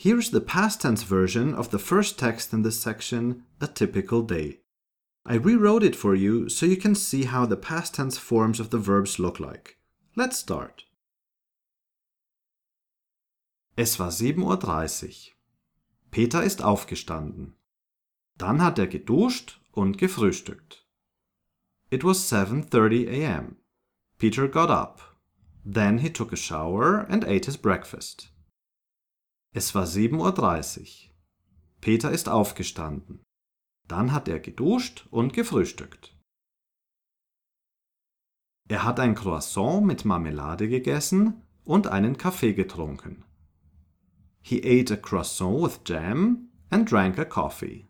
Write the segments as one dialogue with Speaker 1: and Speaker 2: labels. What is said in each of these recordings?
Speaker 1: Here's the past tense version of the first text in this section, a typical day. I rewrote it for you so you can see how the past tense forms of the verbs look like. Let's start. Es war 7.30 Uhr. Peter ist aufgestanden. Dann hat er geduscht und gefrühstückt. It was 7:30 a.m. Peter got up. Then he took a shower and ate his breakfast. Es war 7.30 Uhr. Peter ist aufgestanden. Dann hat er geduscht und gefrühstückt. Er hat ein Croissant mit Marmelade gegessen und einen Kaffee getrunken. He ate a croissant with jam and drank a coffee.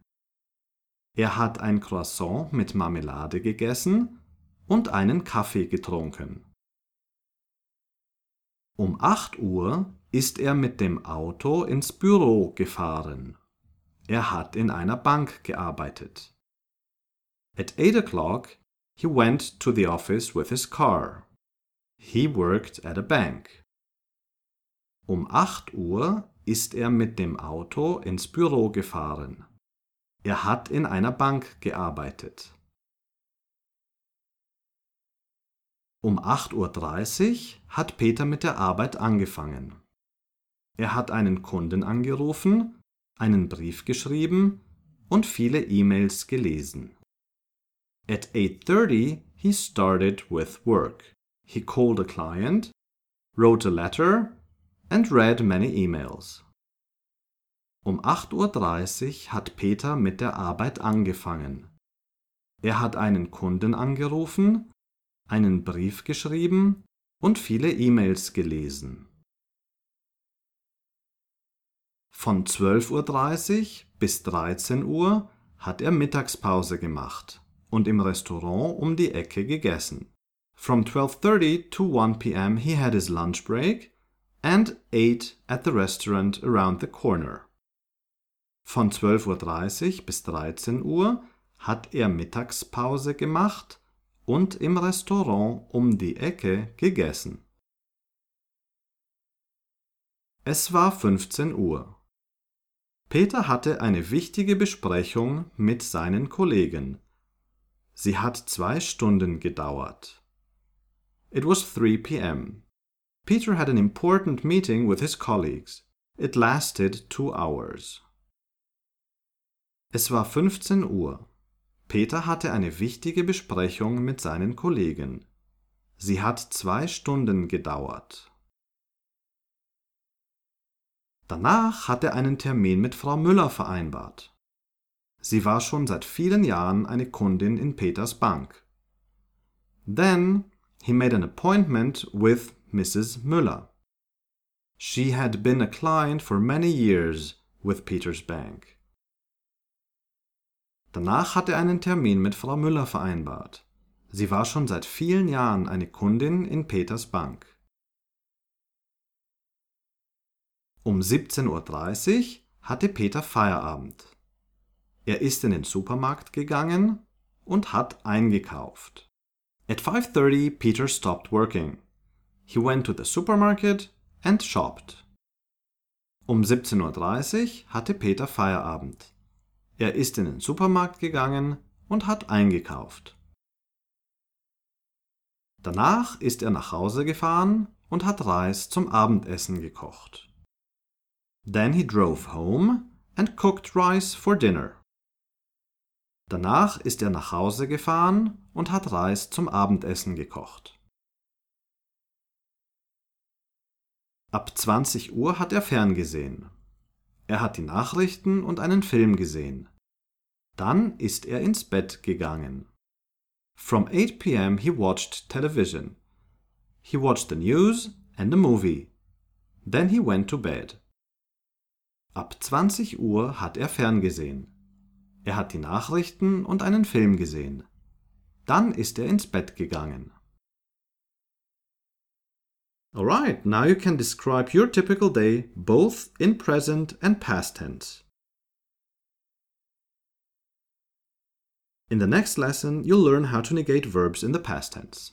Speaker 1: Er hat ein Croissant mit Marmelade gegessen und einen Kaffee getrunken. Um 8 Uhr ist er mit dem Auto ins Büro gefahren. Er hat in einer Bank gearbeitet. At 8 o'clock, he went to the office with his car. He worked at a bank. Um 8 Uhr ist er mit dem Auto ins Büro gefahren. Er hat in einer Bank gearbeitet. Um 8.30 Uhr hat Peter mit der Arbeit angefangen. Er hat einen Kunden angerufen, einen Brief geschrieben und viele E-Mails gelesen. At 8:30 he started with work. He called a client, wrote a letter and read many emails. Um 8:30 Uhr hat Peter mit der Arbeit angefangen. Er hat einen Kunden angerufen, einen Brief geschrieben und viele E-Mails gelesen. Von 12.30 Uhr bis 13 Uhr hat er Mittagspause gemacht und im Restaurant um die Ecke gegessen. From 12:30 to 1 p.m. he had his lunch break and ate at the restaurant around the corner. Von 12.30 Uhr bis 13 Uhr hat er Mittagspause gemacht und im Restaurant um die Ecke gegessen. Es war 15 Uhr. Peter hatte eine wichtige Besprechung mit seinen Kollegen. Sie hat zwei Stunden gedauert. It was 3 p.m. Peter had an important meeting with his colleagues. It lasted two hours. Es war 15 Uhr. Peter hatte eine wichtige Besprechung mit seinen Kollegen. Sie hat zwei Stunden gedauert. Danach hat er einen Termin mit Frau Müller vereinbart. Sie war schon seit vielen Jahren eine Kundin in Peters Bank. Then he made an appointment with Mrs. Müller. She had been a client for many years with Peters Bank. Danach hat er einen Termin mit Frau Müller vereinbart. Sie war schon seit vielen Jahren eine Kundin in Peters Bank. Um 17.30 Uhr hatte Peter Feierabend. Er ist in den Supermarkt gegangen und hat eingekauft. At 5:30 Peter stopped working. He went to the supermarket and shopped. Um 17.30 Uhr hatte Peter Feierabend. Er ist in den Supermarkt gegangen und hat eingekauft. Danach ist er nach Hause gefahren und hat Reis zum Abendessen gekocht. Then he drove home and cooked rice for dinner. Danach ist er nach Hause gefahren und hat Reis zum Abendessen gekocht. Ab 20 Uhr hat er ferngesehen. Er hat die Nachrichten und einen Film gesehen. Dann ist er ins Bett gegangen. From 8 p.m. he watched television. He watched the news and a movie. Then he went to bed. Ab 20 Uhr hat er ferngesehen. Er hat die Nachrichten und einen Film gesehen. Dann ist er ins Bett gegangen. Alright, now you can describe your typical day both in present and past tense. In the next lesson, you'll learn how to negate verbs in the past tense.